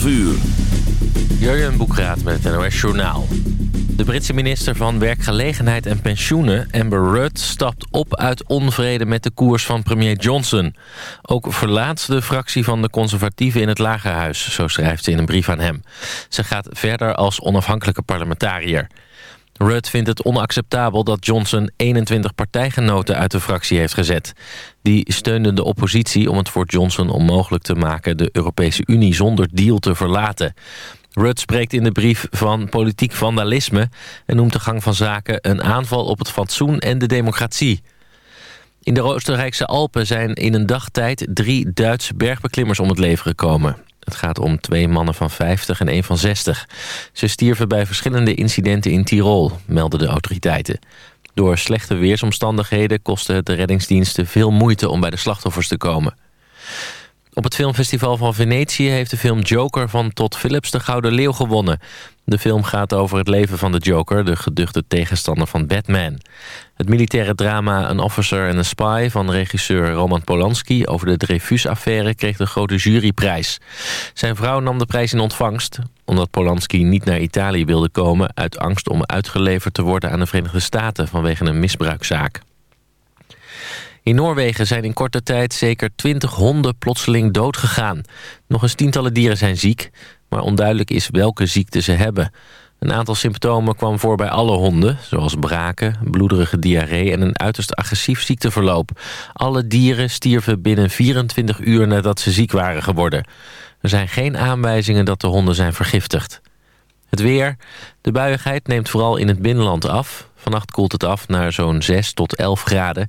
12 uur. Jurjen Boekraat met het NOS Journaal. De Britse minister van Werkgelegenheid en Pensioenen, Amber Rudd... stapt op uit onvrede met de koers van premier Johnson. Ook verlaat de fractie van de conservatieven in het Lagerhuis... zo schrijft ze in een brief aan hem. Ze gaat verder als onafhankelijke parlementariër. Rudd vindt het onacceptabel dat Johnson 21 partijgenoten uit de fractie heeft gezet. Die steunden de oppositie om het voor Johnson onmogelijk te maken... de Europese Unie zonder deal te verlaten. Rudd spreekt in de brief van politiek vandalisme... en noemt de gang van zaken een aanval op het fatsoen en de democratie. In de Oostenrijkse Alpen zijn in een dagtijd drie Duitse bergbeklimmers om het leven gekomen. Het gaat om twee mannen van 50 en één van 60. Ze stierven bij verschillende incidenten in Tirol, melden de autoriteiten. Door slechte weersomstandigheden kostte het de reddingsdiensten veel moeite om bij de slachtoffers te komen. Op het filmfestival van Venetië heeft de film Joker van Todd Phillips de Gouden Leeuw gewonnen. De film gaat over het leven van de Joker, de geduchte tegenstander van Batman. Het militaire drama An Officer and a Spy van regisseur Roman Polanski... over de Dreyfus-affaire kreeg de grote juryprijs. Zijn vrouw nam de prijs in ontvangst... omdat Polanski niet naar Italië wilde komen... uit angst om uitgeleverd te worden aan de Verenigde Staten... vanwege een misbruikzaak. In Noorwegen zijn in korte tijd zeker twintig honden plotseling doodgegaan. Nog eens tientallen dieren zijn ziek, maar onduidelijk is welke ziekte ze hebben. Een aantal symptomen kwam voor bij alle honden, zoals braken, bloederige diarree en een uiterst agressief ziekteverloop. Alle dieren stierven binnen 24 uur nadat ze ziek waren geworden. Er zijn geen aanwijzingen dat de honden zijn vergiftigd. Het weer. De buiigheid neemt vooral in het binnenland af. Vannacht koelt het af naar zo'n 6 tot 11 graden.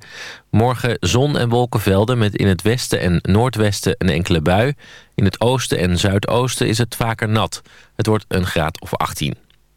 Morgen zon en wolkenvelden met in het westen en noordwesten een enkele bui. In het oosten en zuidoosten is het vaker nat. Het wordt een graad of 18.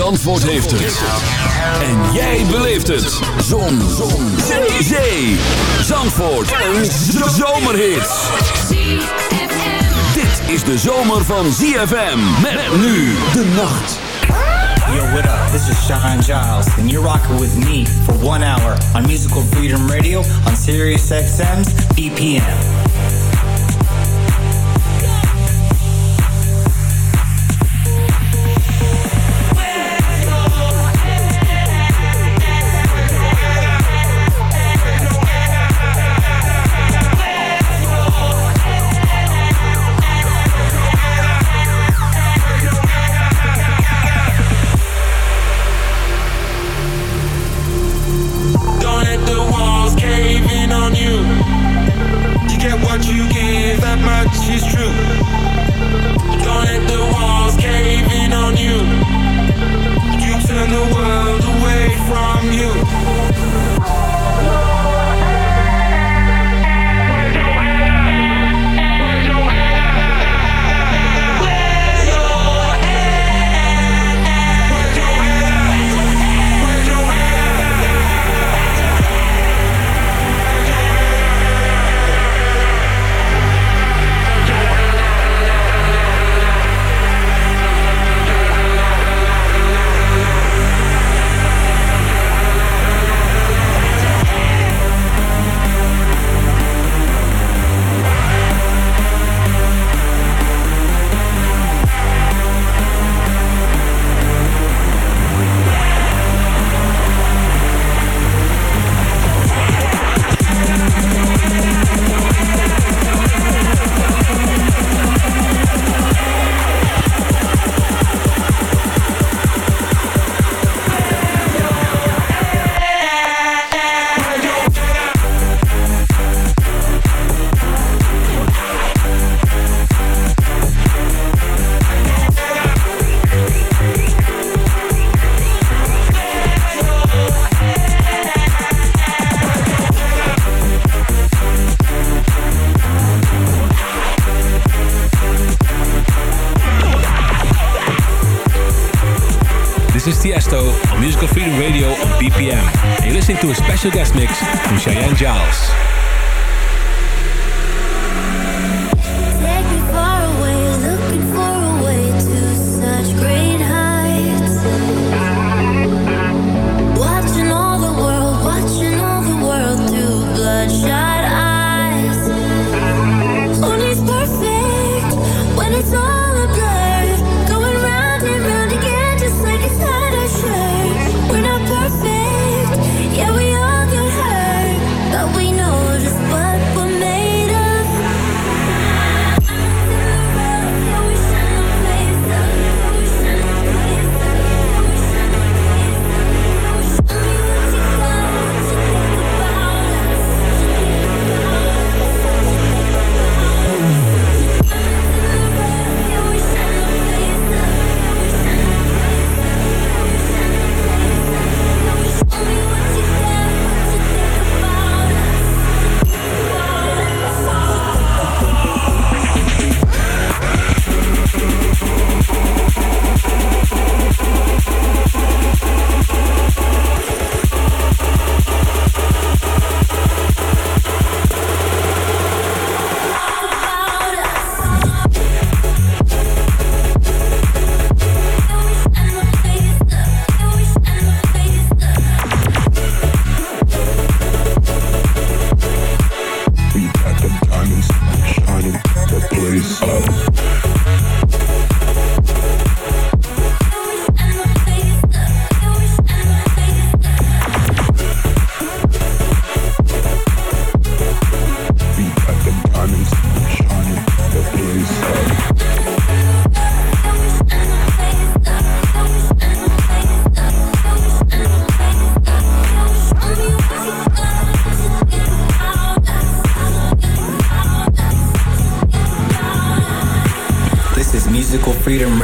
Zandvoort heeft het. En jij beleeft het. Zon. Zon. Zee. Zee. Zandvoort. Een zomerhit. Dit is de zomer van ZFM. Met nu de nacht. Yo, what up? This is Sean Giles, and you're rocking with me for one hour on Musical Freedom Radio on Sirius XM's BPM.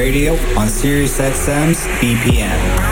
Radio on Sirius XM's BPM.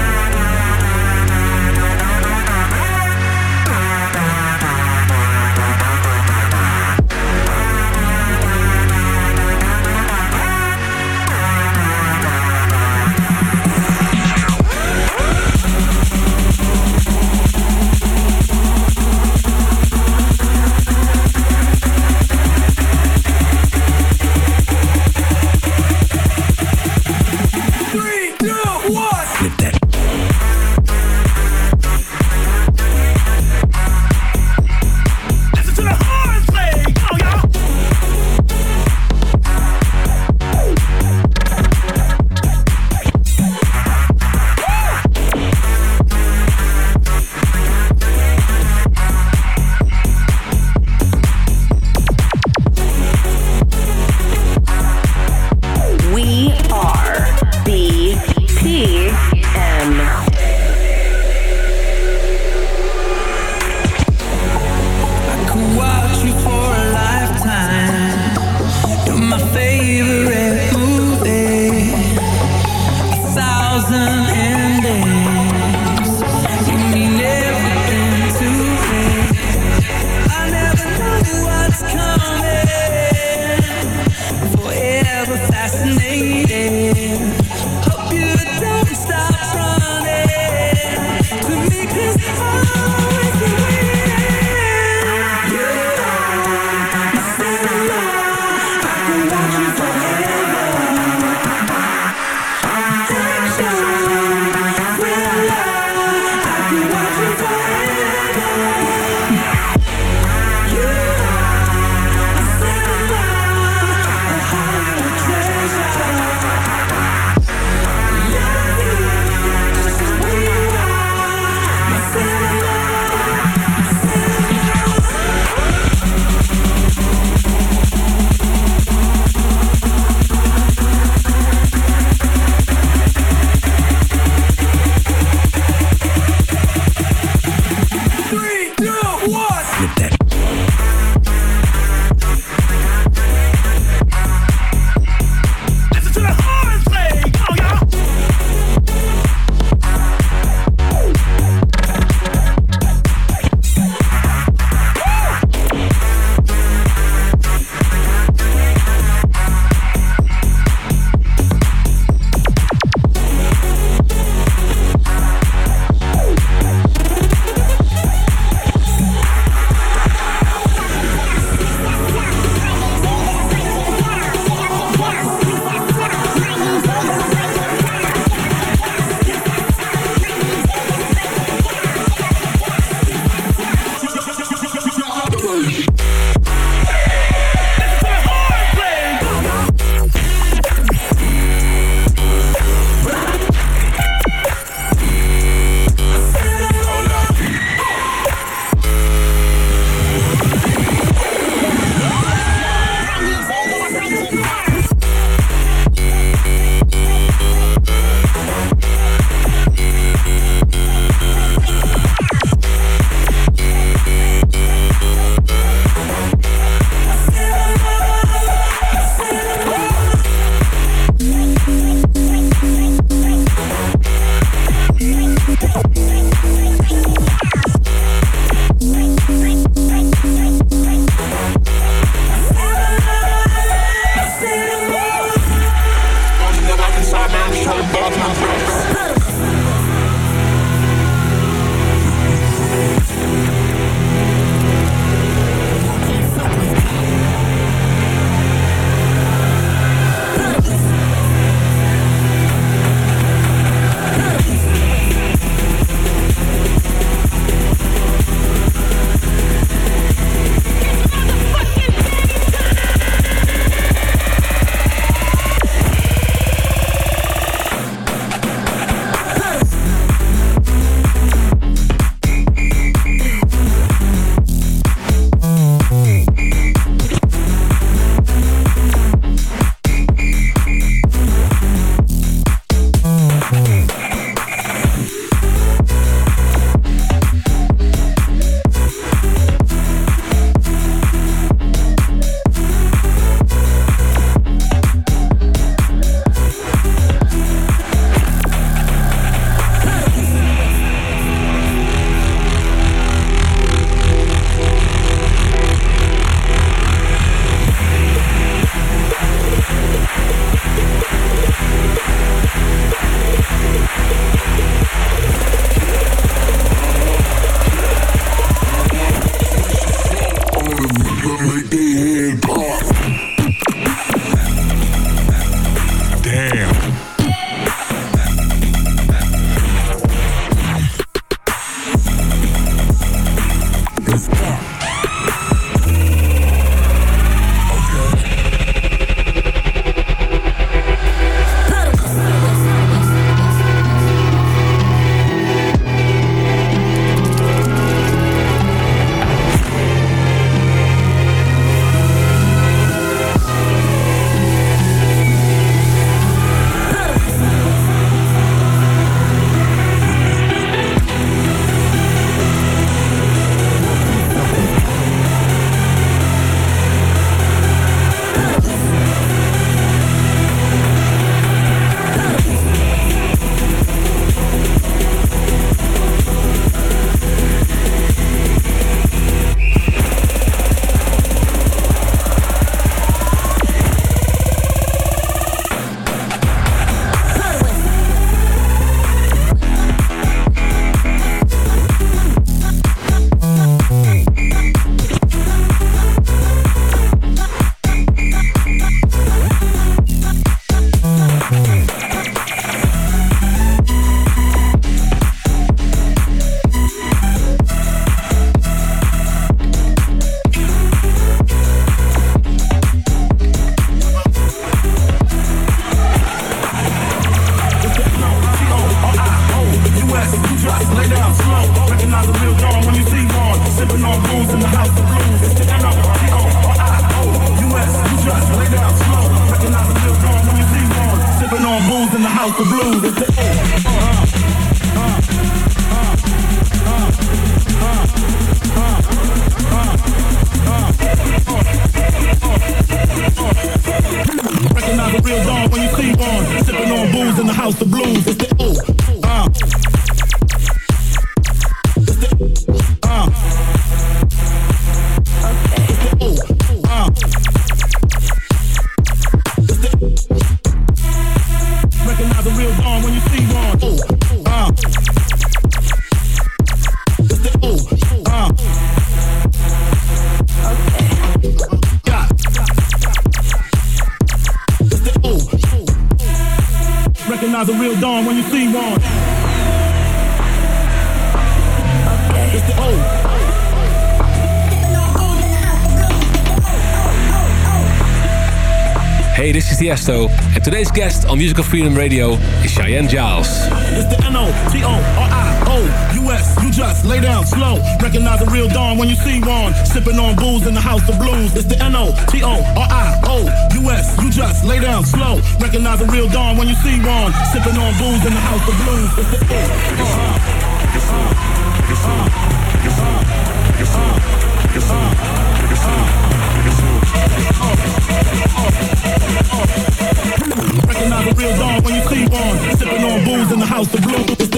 Talk about Recognize real dog when you see one. The ah. ah. the. Recognize a real dawn when you see one. Hey, this is Tiesto, and today's guest on Musical Freedom Radio is Cheyenne Giles. It's the N-O-T-O-R-I-O-U-S. You just lay down slow. Recognize a real dawn when you see one. Sipping on booze in the house of blues. It's the N-O-T-O-R-I-O-U-S. You just lay down slow. Recognize a real dawn when you see one. Sipping on booze in the house of blues. It's the Recognize a real dawn when you see one. Sipping on booze in the house of blues.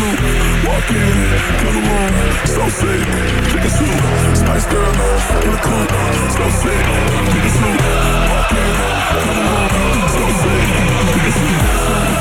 Walk in, kill the room. So sick, take a through. Spice girl, in the coop. So sick, take a through. Walk in, kill the room. So sick.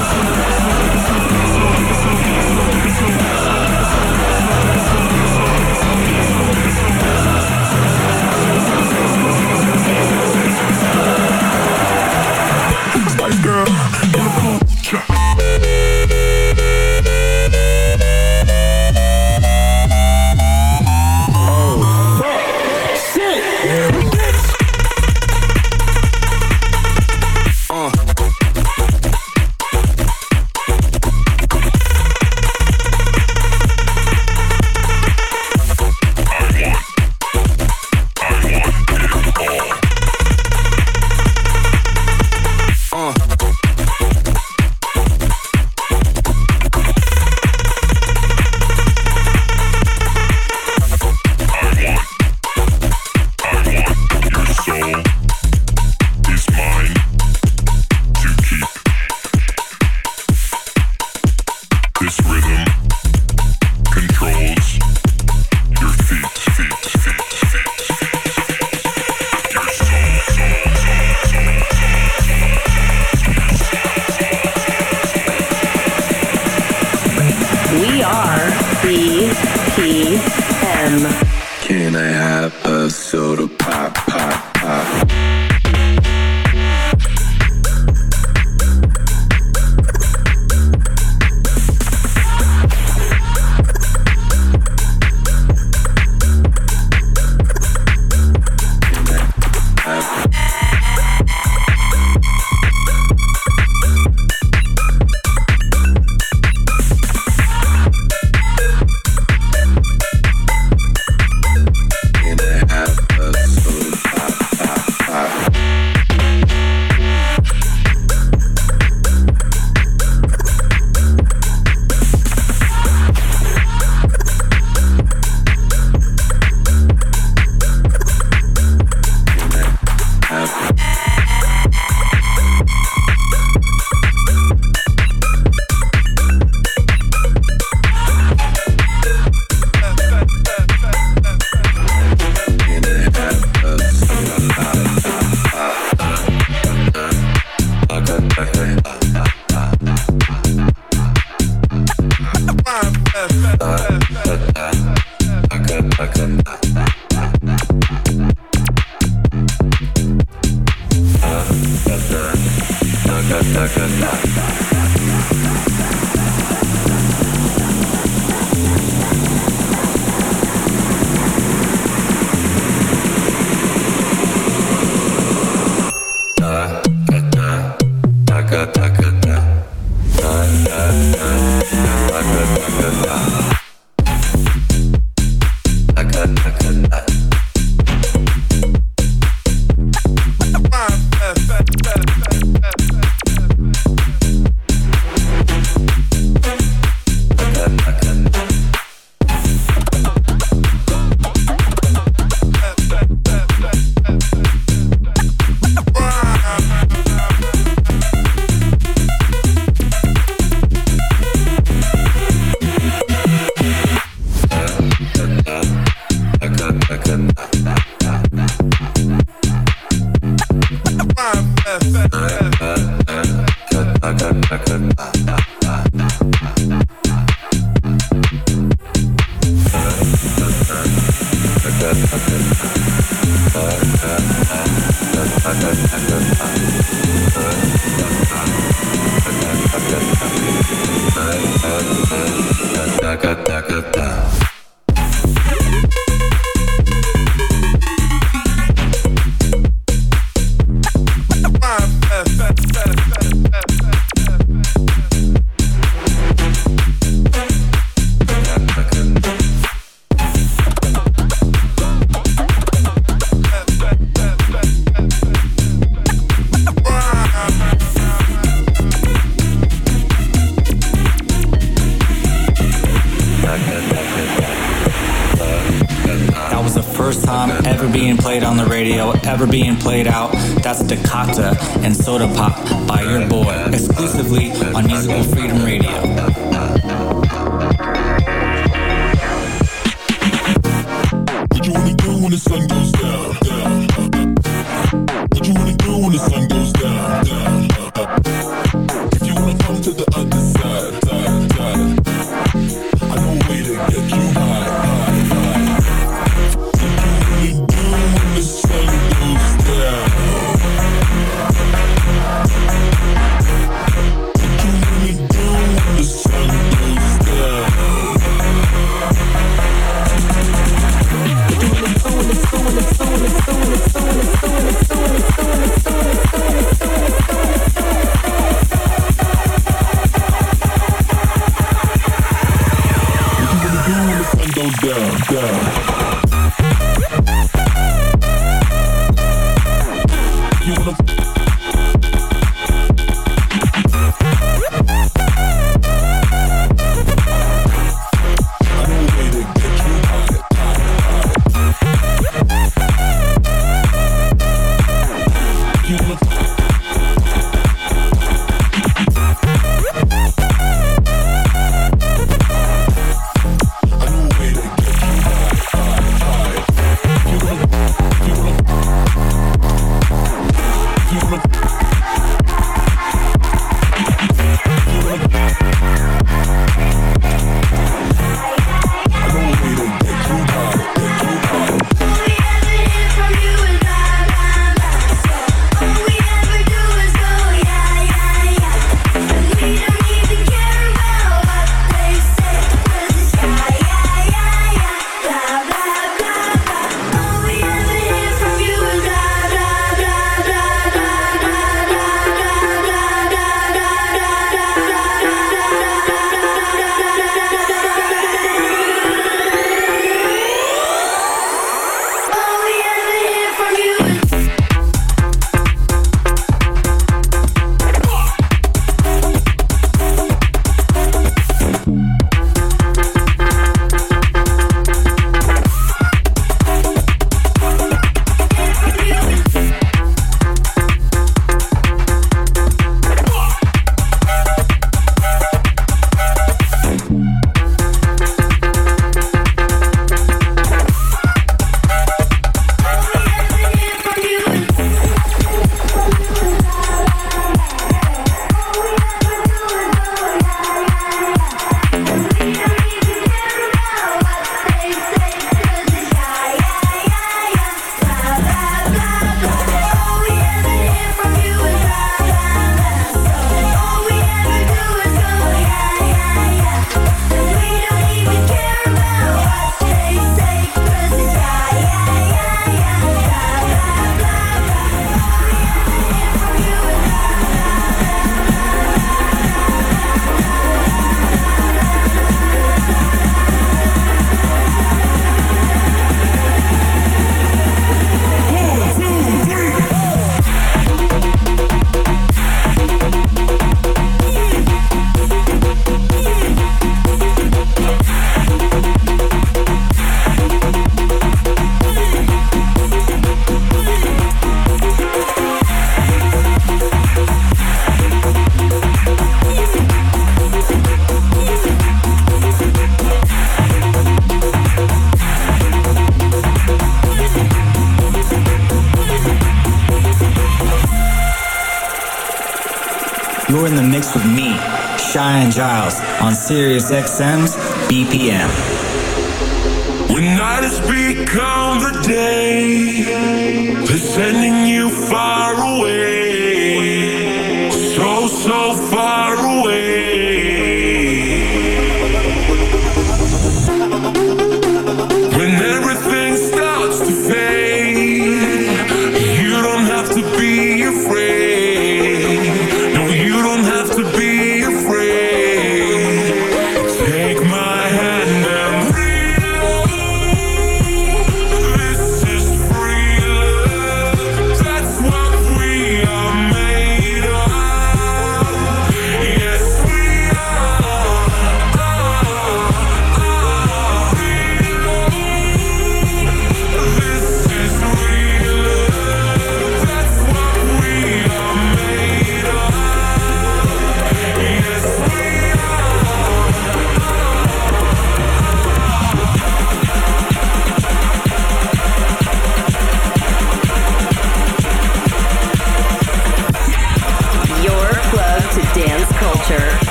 Sirius XM's BPM.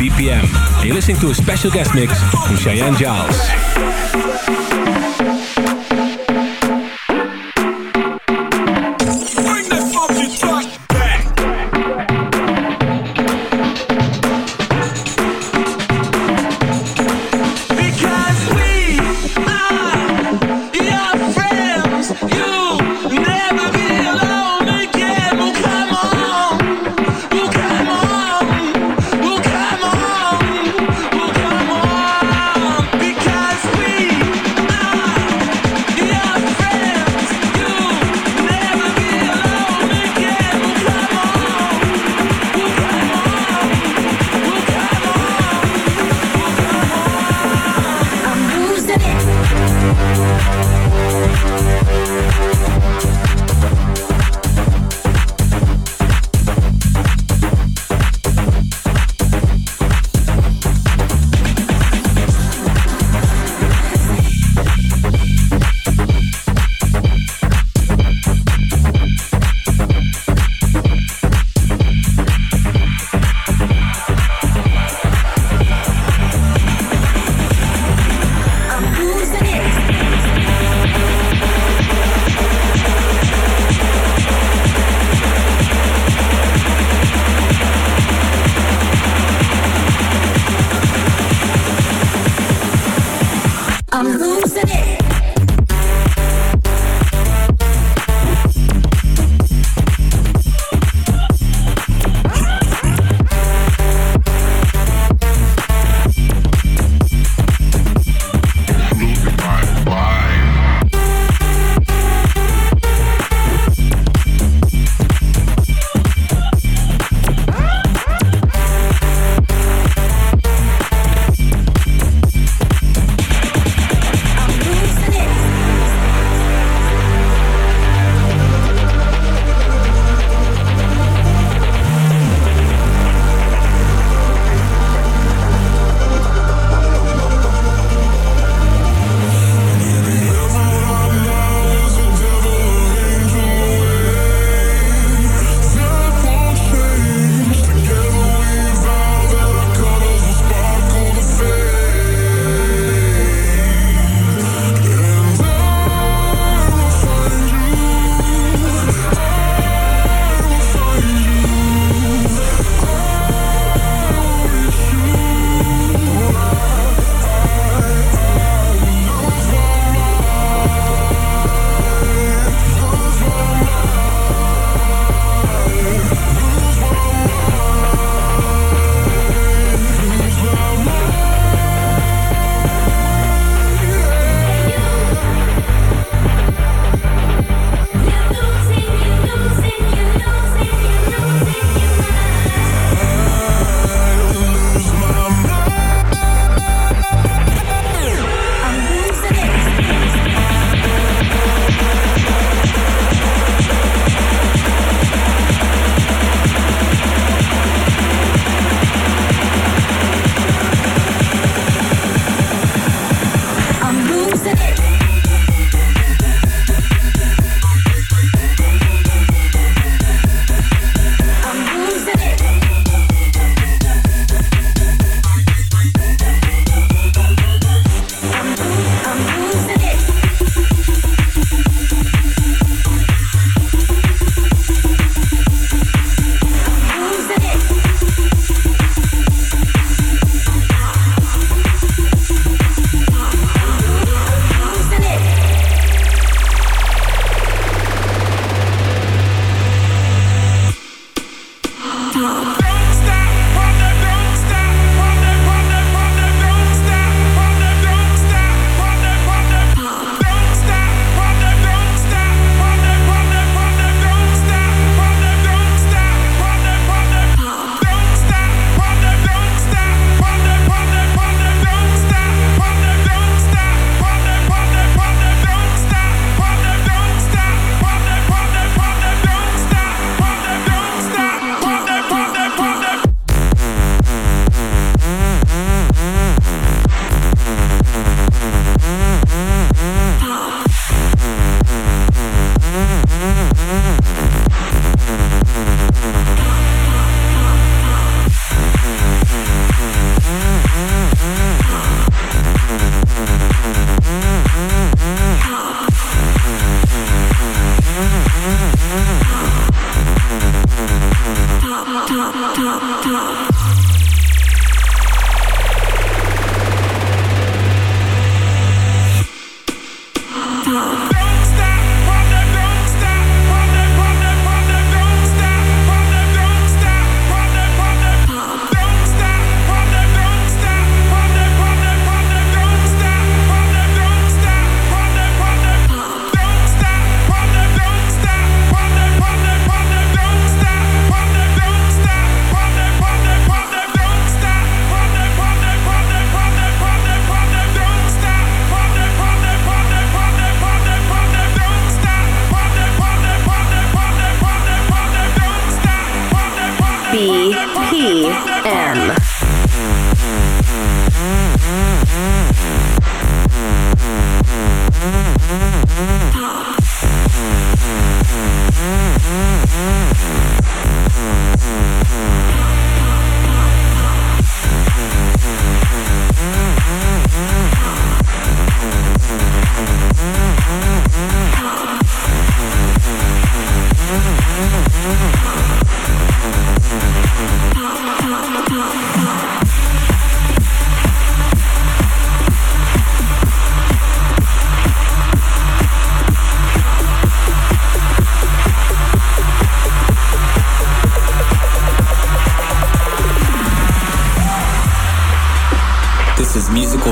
BPM. And you're listening to a special guest mix from Cheyenne Giles.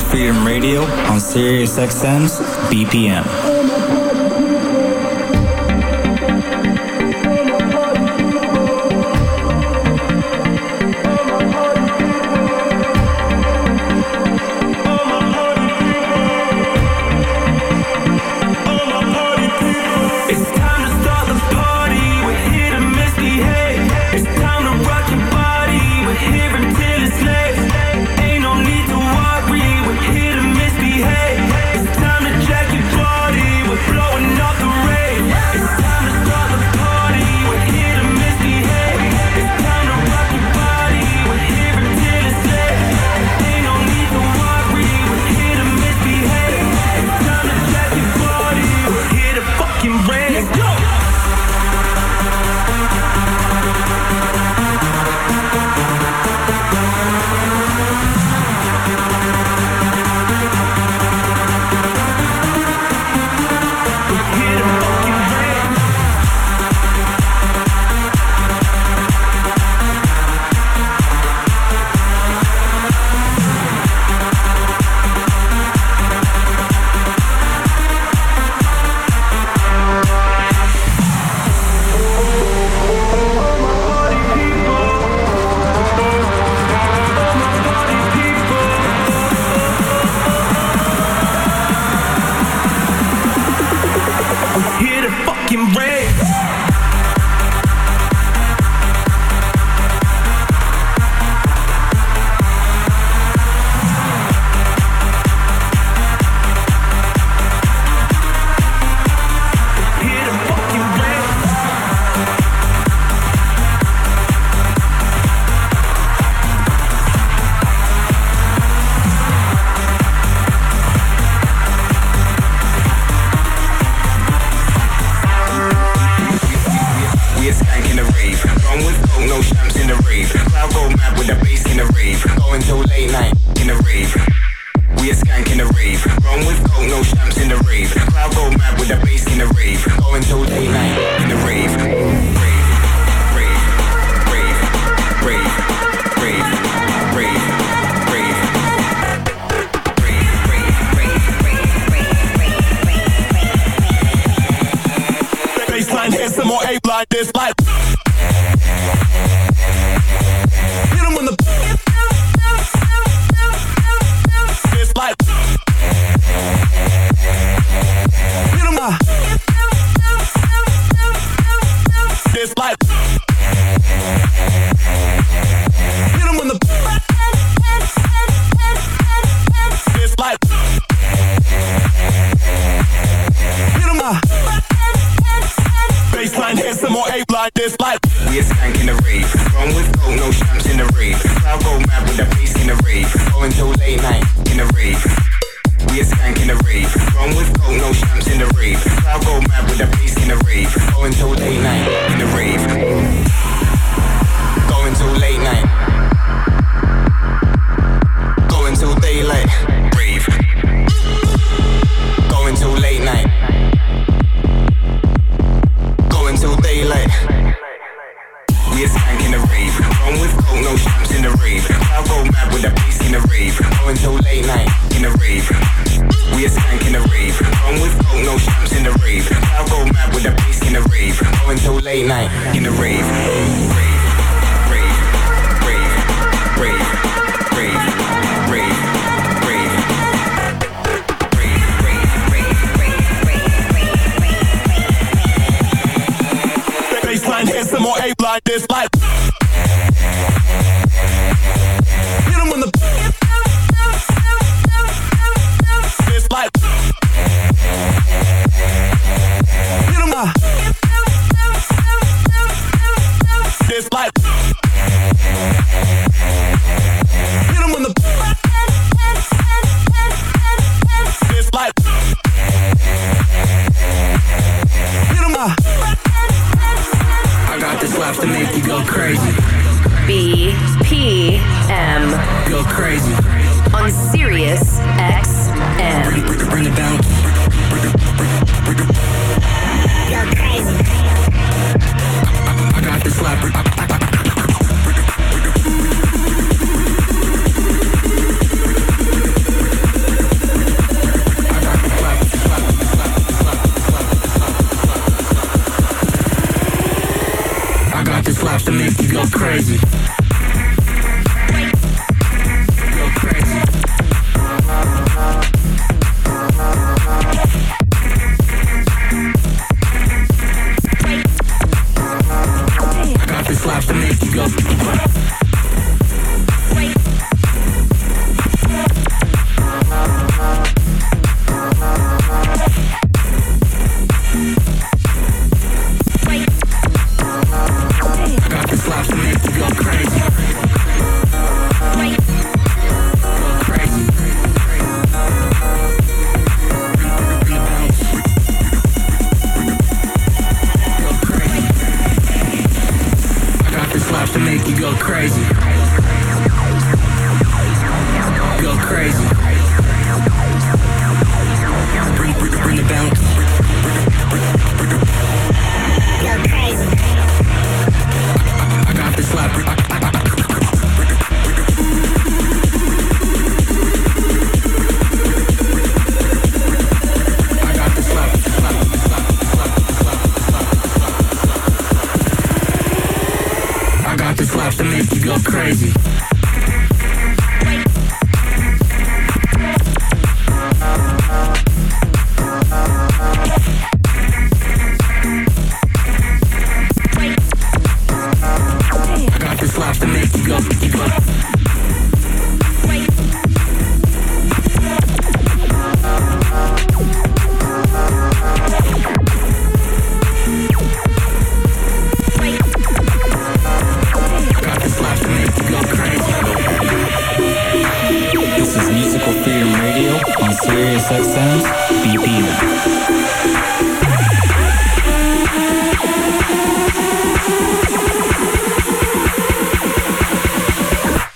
Freedom Radio on Sirius XM's BPM.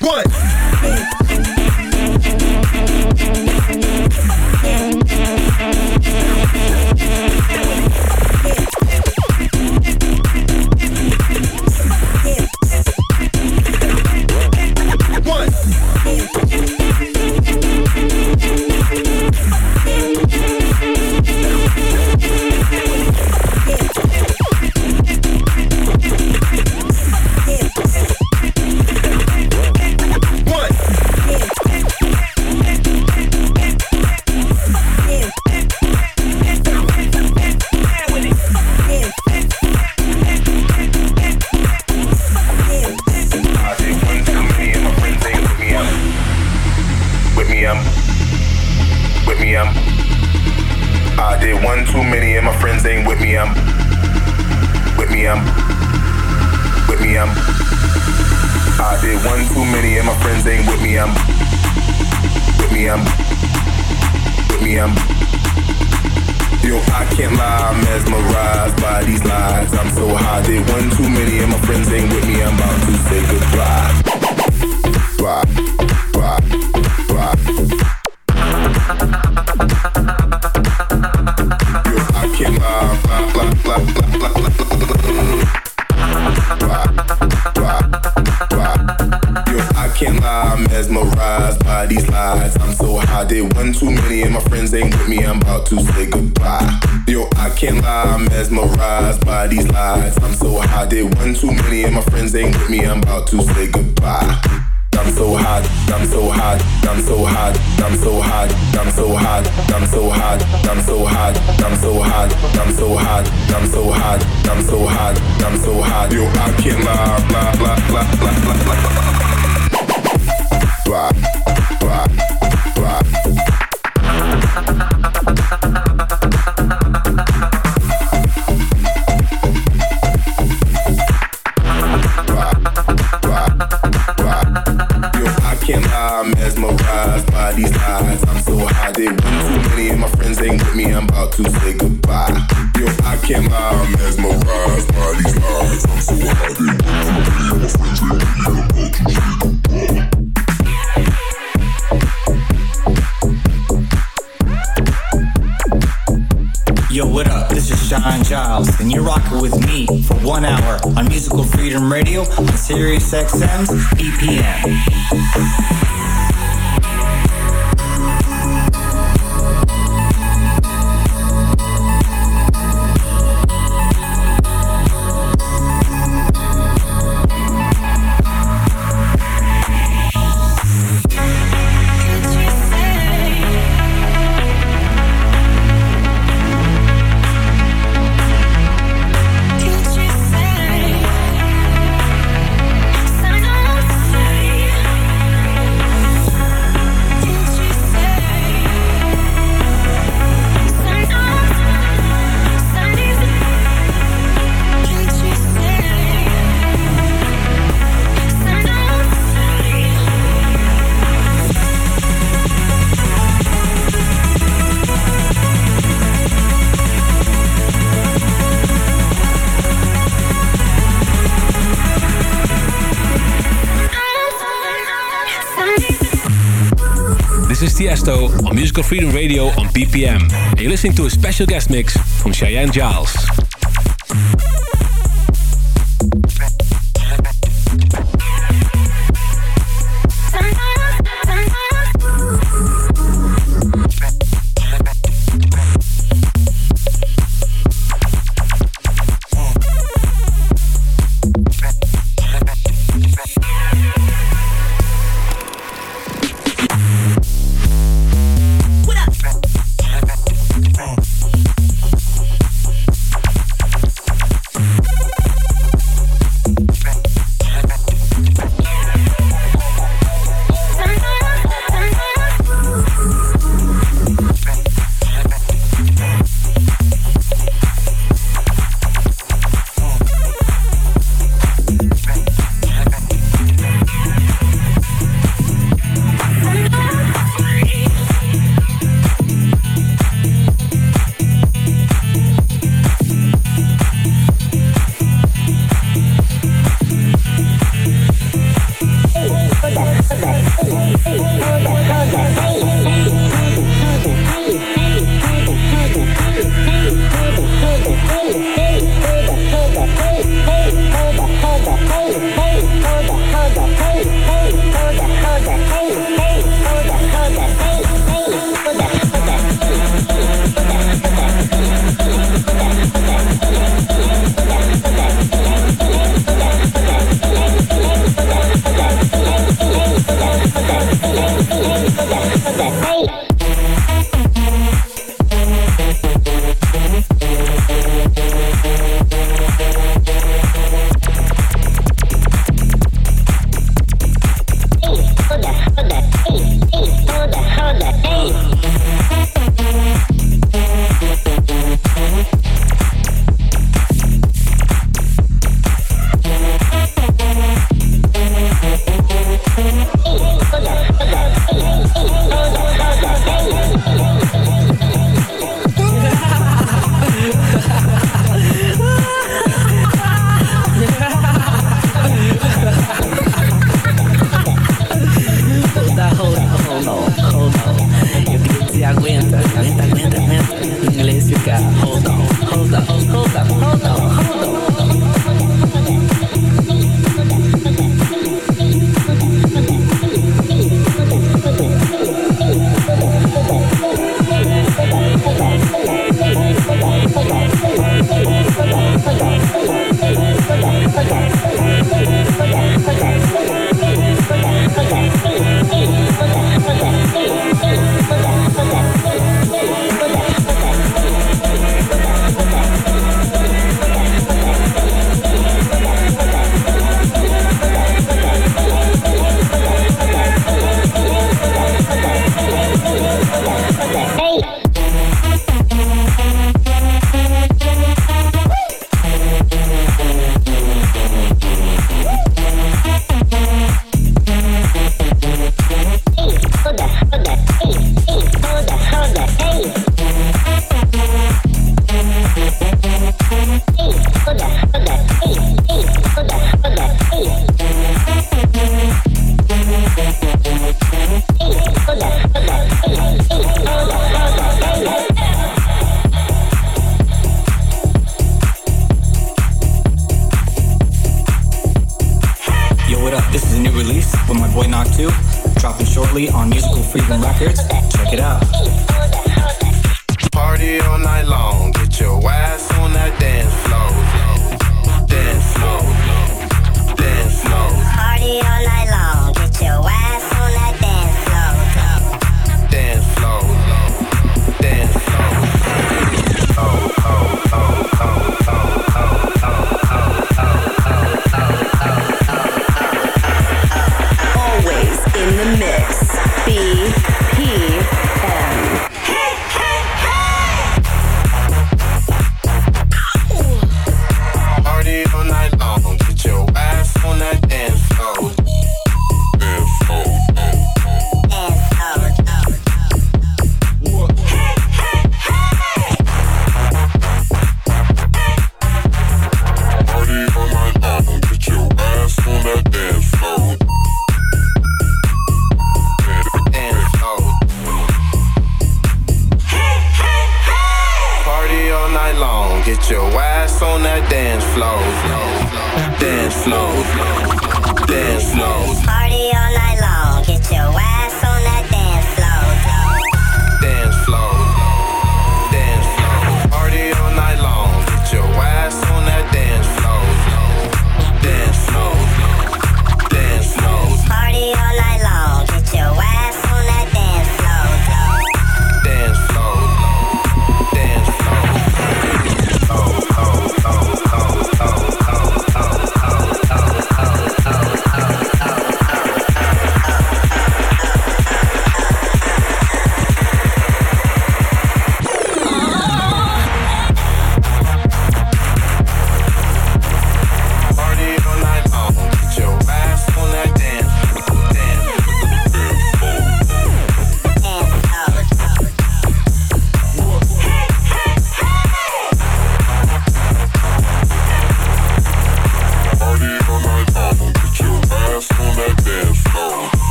One. I'm so hot, I'm so hot, I'm so hot. Yo, I can't lie, blah blah blah blah blah lie. Blah. Musical Freedom Radio on Sirius XM's EPN. This is Tiesto on Musical Freedom Radio on BPM. And you're listening to a special guest mix from Cheyenne Giles.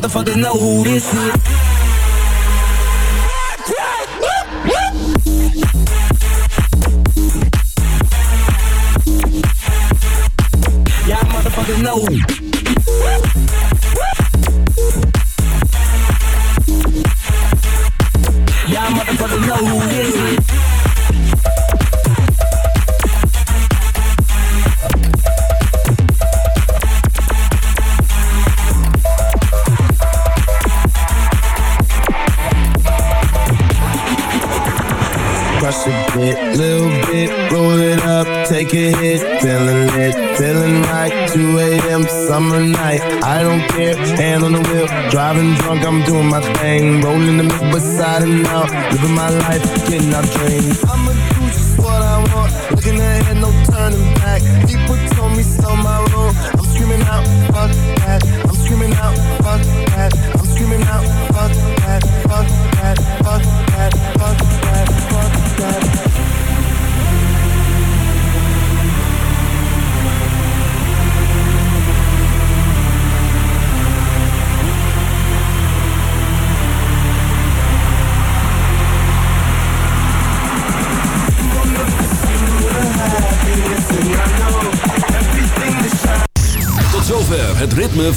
motherfuckers know who this is Y'all motherfuckers know